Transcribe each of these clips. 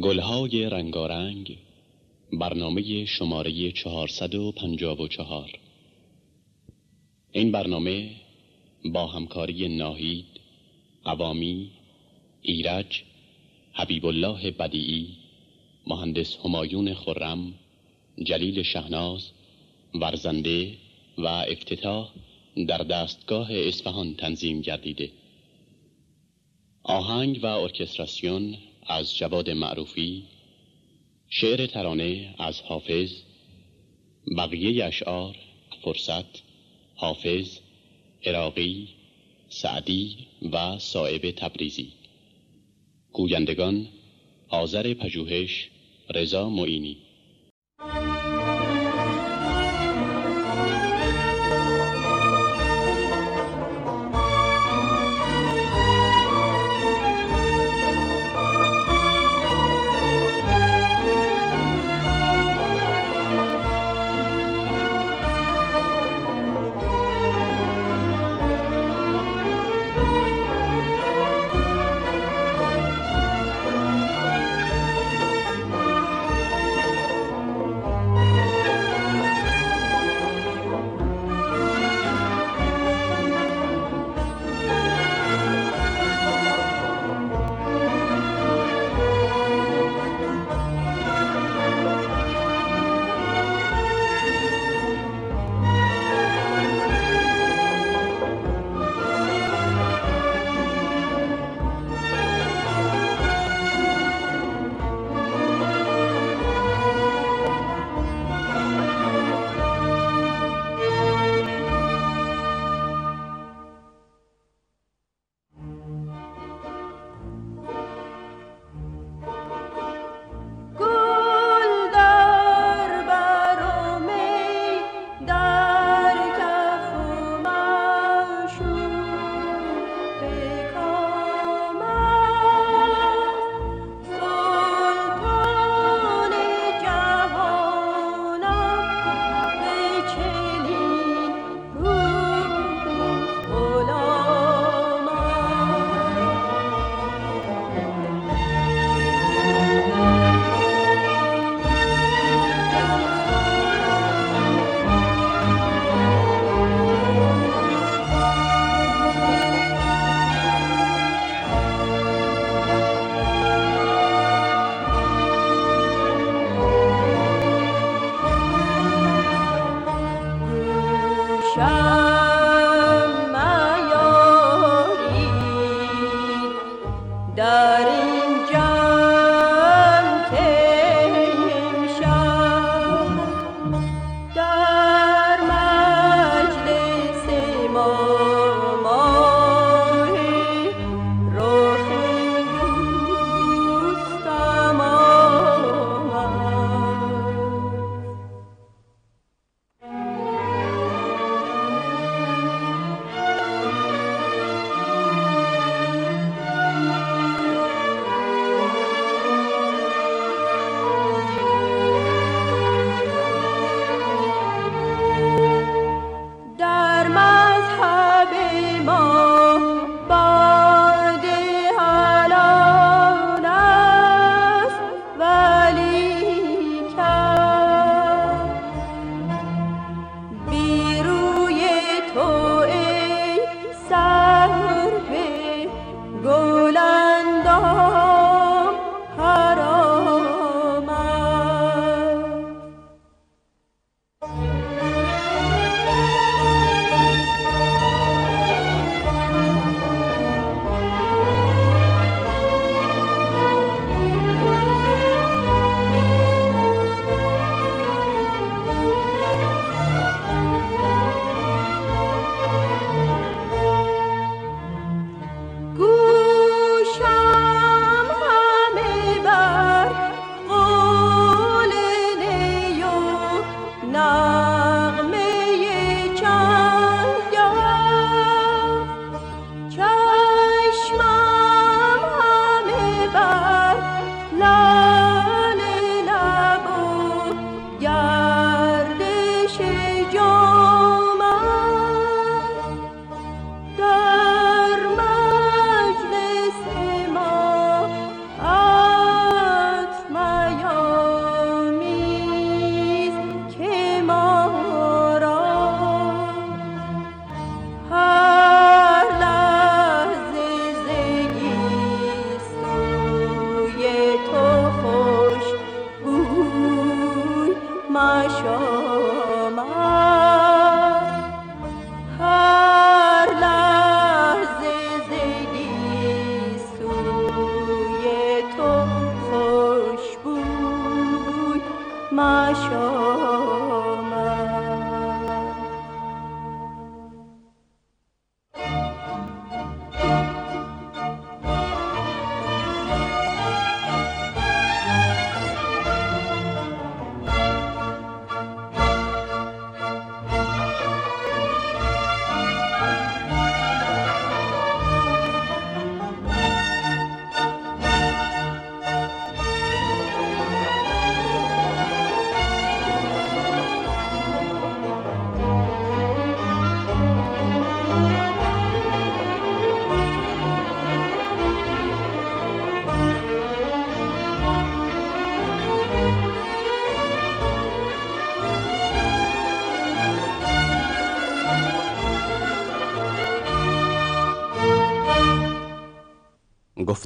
گلهای رنگارنگ برنامه شماره 454 این برنامه با همکاری ناهید قوامی ایرج حبیب الله بدیعی مهندس همایون خرم جلیل شهناز ورزنده و افتتاح در دستگاه اصفهان تنظیم گردیده. آهنگ و ارکستراسیون از جواد معروفی شعر ترانه از حافظ بقیه اشعار فرصت حافظ عراقی سعدی و صائب تبریزی. گویندگان آذر پژوهش رضا معینی.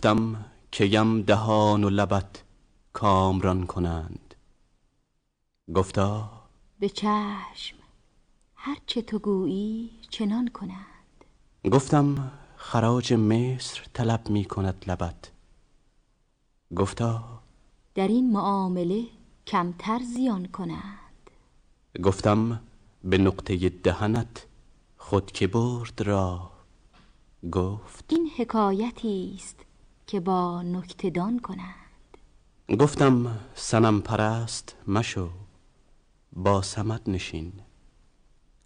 گفتم کیم دهان و لبت کامران کنند. گفتا به چشم هرچه تو گویی چنان کنند. گفتم خراج مصر طلب می کند لبت. گفتا در این معامله کمتر زیان کنند. گفتم به نقطه دهنت خود که برد را. گفت این حکایتی است که با نکتدان کنند. گفتم سنم پرست مشو با سمت نشین.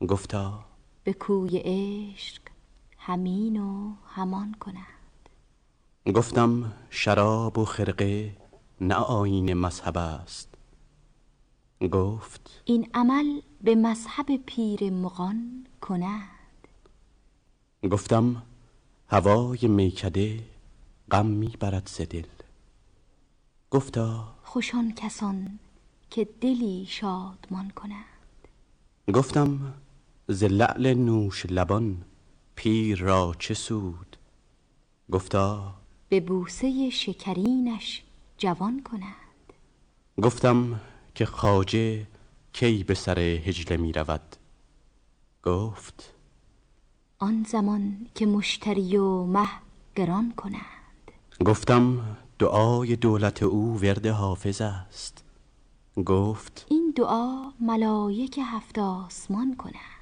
گفتا به کوی عشق همین و همان کنند. گفتم شراب و خرقه نه آین مذهب است. گفت این عمل به مذهب پیر مغان کند. گفتم هوای میکده غم می‌برد ز دل. گفتا خوشان کسان که دلی شادمان کنند. گفتم ز لعل نوش لبان پیر را چه سود؟ گفتا به بوسه شکرینش جوان کنند. گفتم که خواجه کی به سر هجله می رود گفت آن زمان که مشتری و مه گران کنند. گفتم دعای دولت او ورد حافظ است. گفت این دعا ملایک هفت آسمان کنند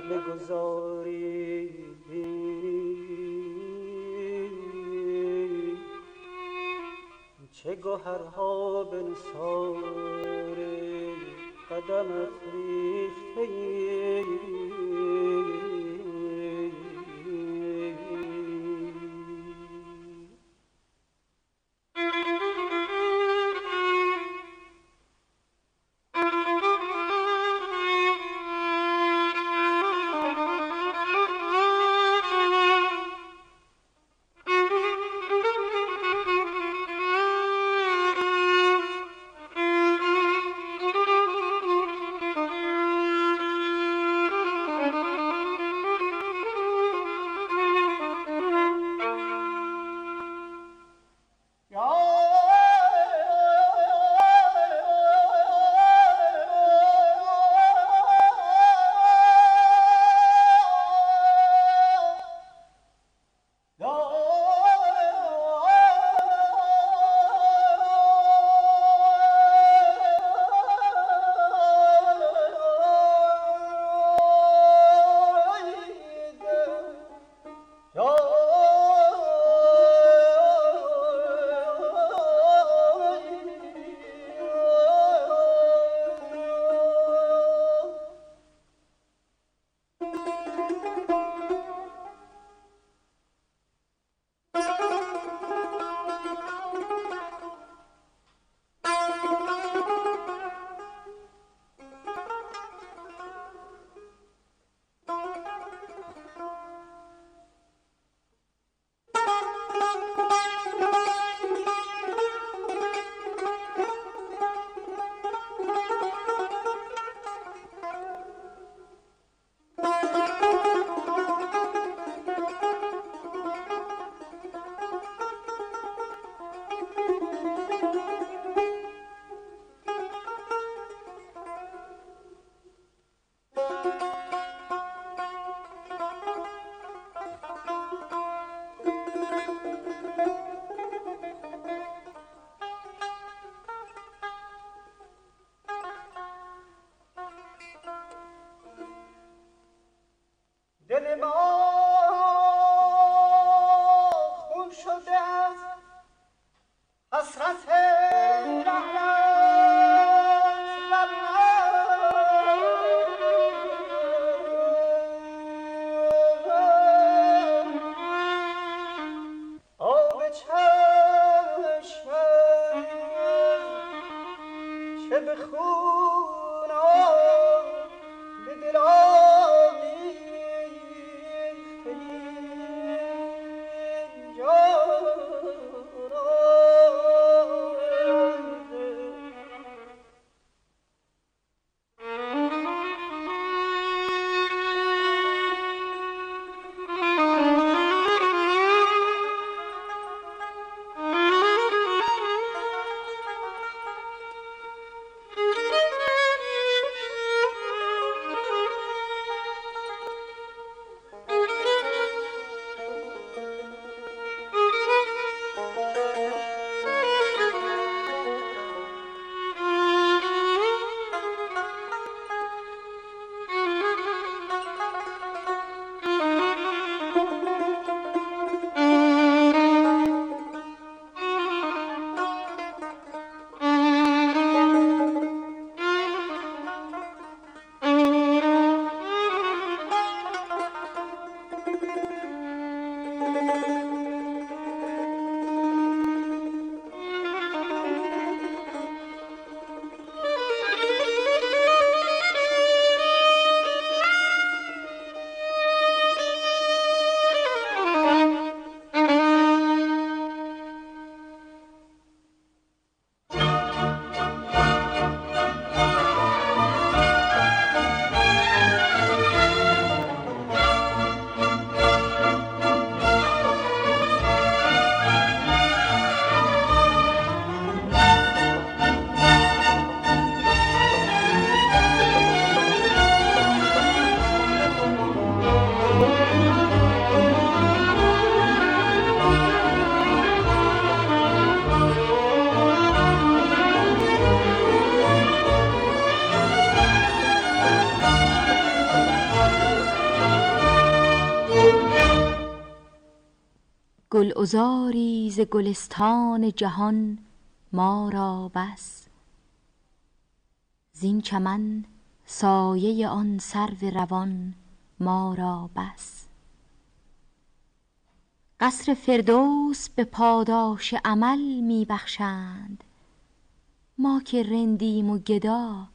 بگذاری. چه گوهرها به نثار قدمت ریخته گلعذاری ز گلستان جهان ما را بس. زین چمن سایه آن سرو روان ما را بس. قصر فردوس به پاداش عمل می بخشند. ما که رندیم و گدا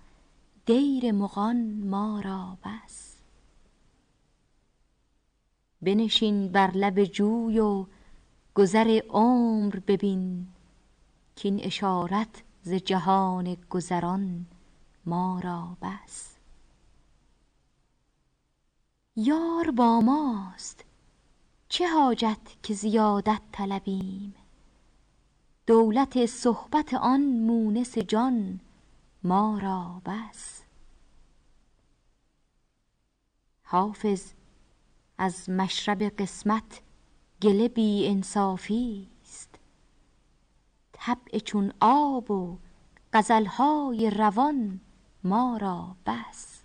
دیر مغان ما را بس. بنشین بر لب جوی و گذر عمر ببین کاین اشارت ز جهان گذران ما را بس. یار با ماست چه حاجت که زیادت طلبیم؟ دولت صحبت آن مونس جان ما را بس. حافظ از مشرب قسمت گله بی انصافی است. طبع چون آب و غزل های روان ما را بس.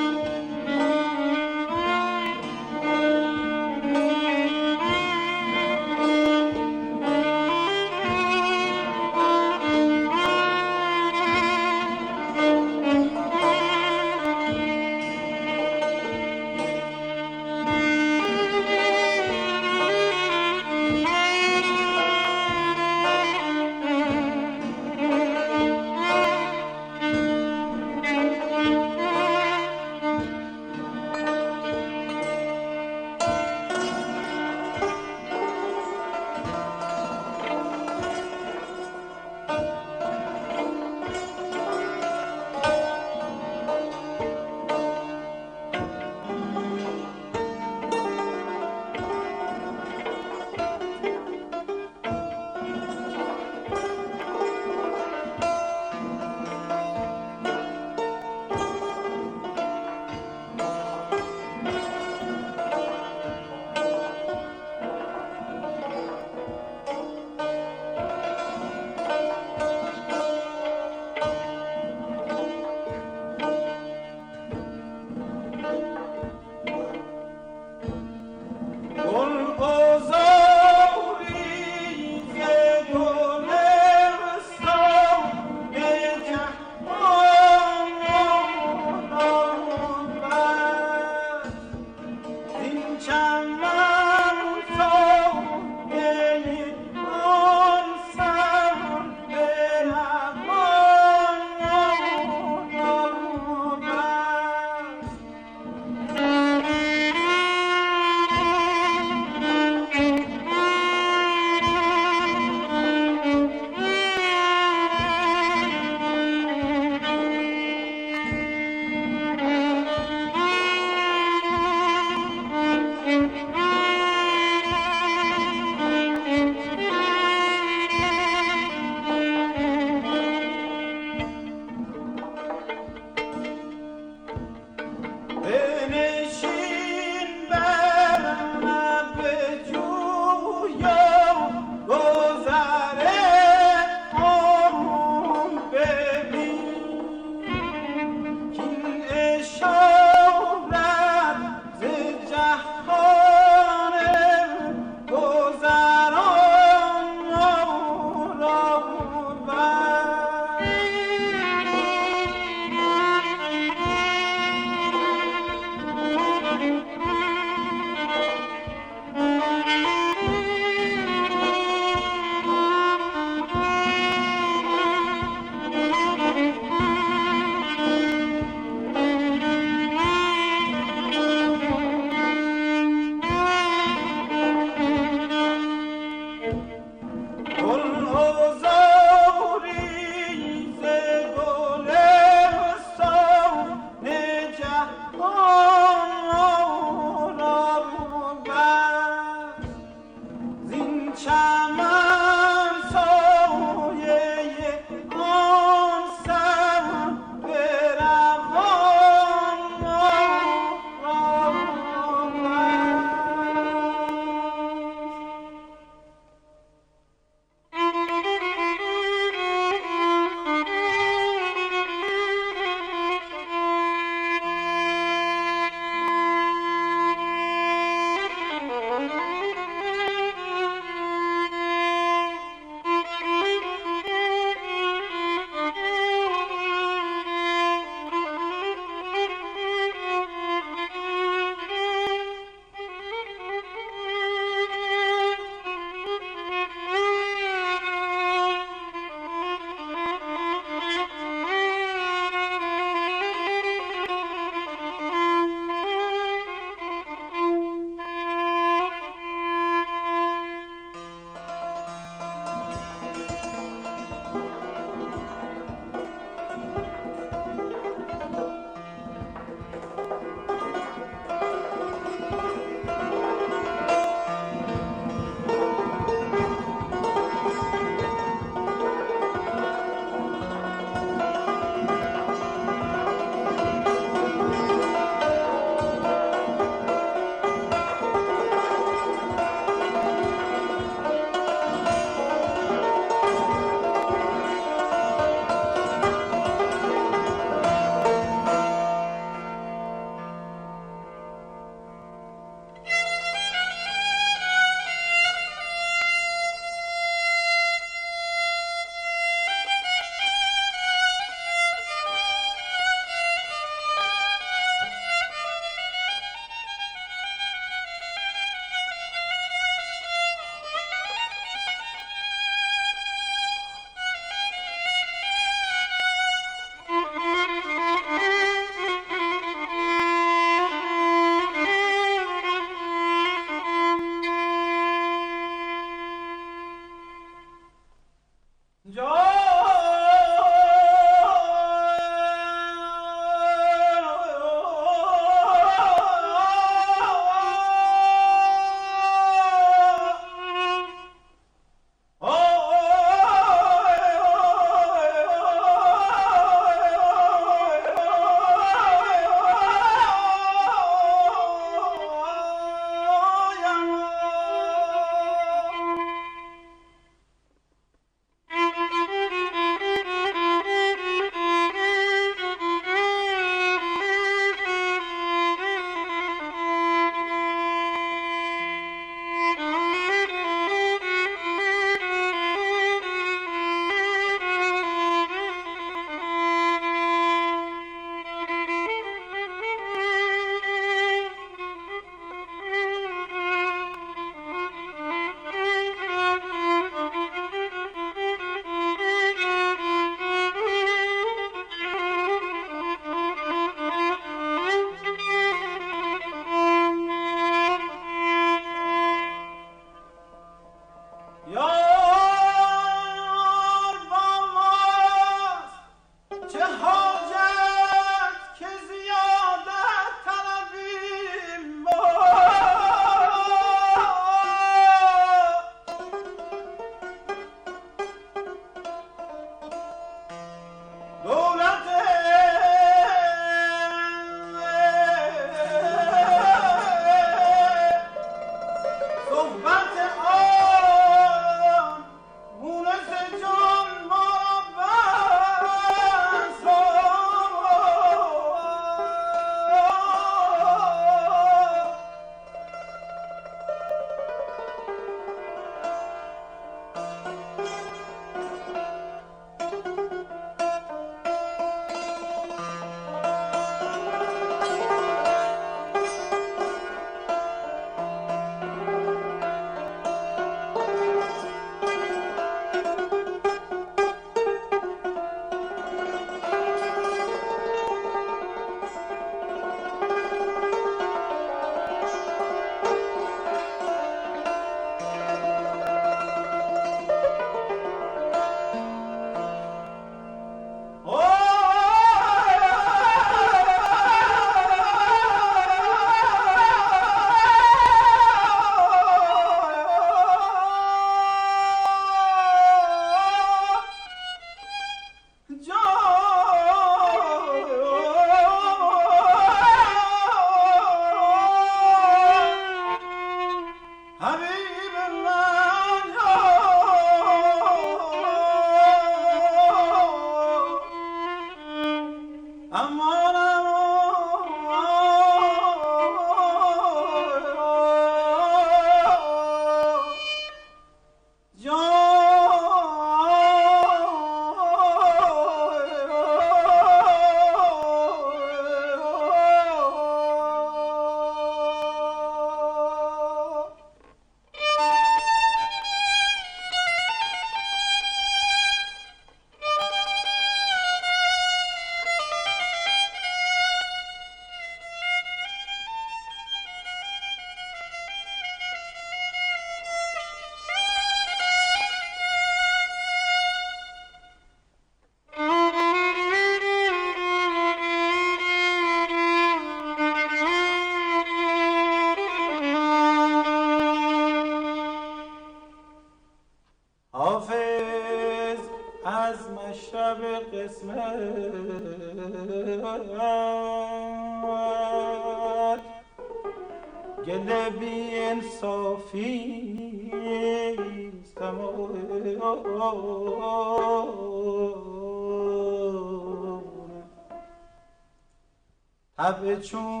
طبع چون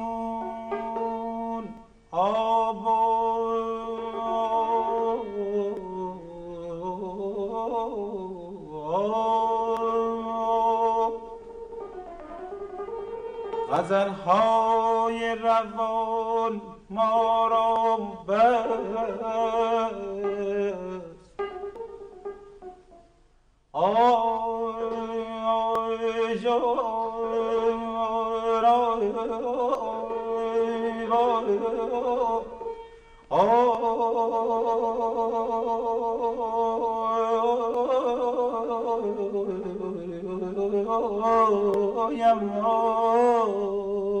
Oh, yeah, oh,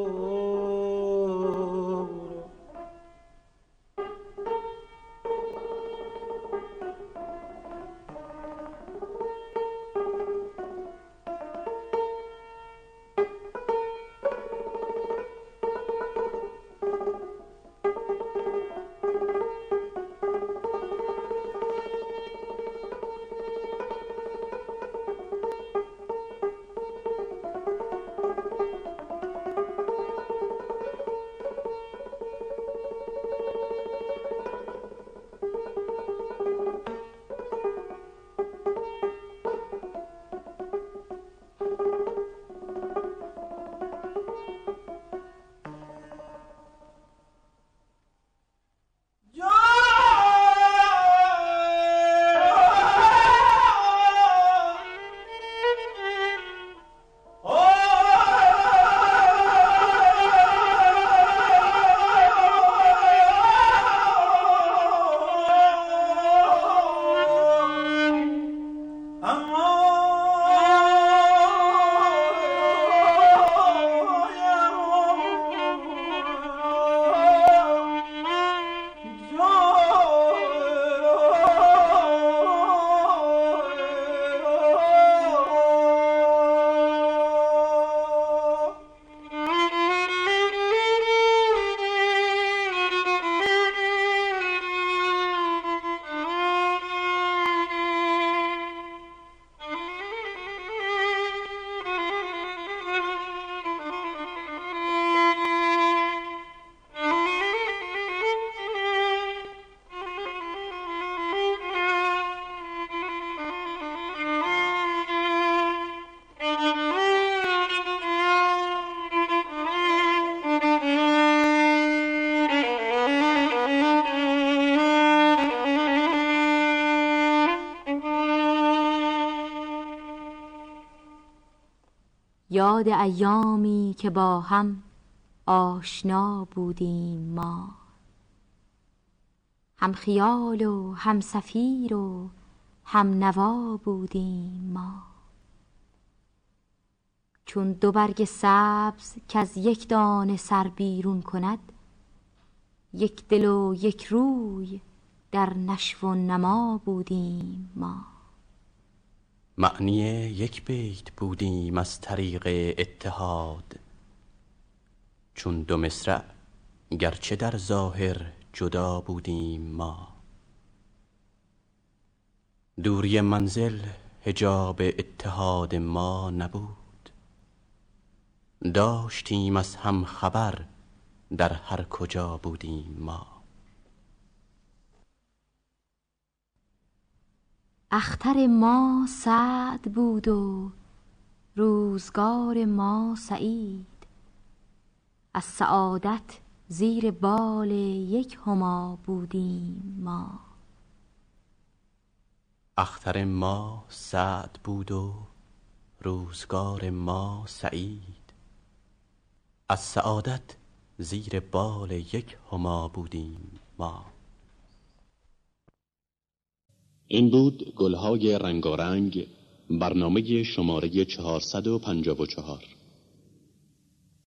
یاد ایامی که با هم آشنا بودیم ما. هم خیال و هم سفیر و هم نوا بودیم ما. چون دو برگ سبز که از یک دانه سر بیرون کند یک دل و یک روی در نشو و نما بودیم ما. معنی یک بیت بودیم از طریق اتحاد. چون دو مصرع گرچه در ظاهر جدا بودیم ما. دوری منزل هجاب اتحاد ما نبود. داشتیم از هم خبر در هر کجا بودیم ما. اختر ما سعد بود و روزگار ما سعید. از سعادت زیر بال یک هما بودیم ما. اختر ما سعد بود و روزگار ما سعید. از سعادت زیر بال یک هما بودیم ما. این بود گلهای رنگارنگ برنامه شماره 454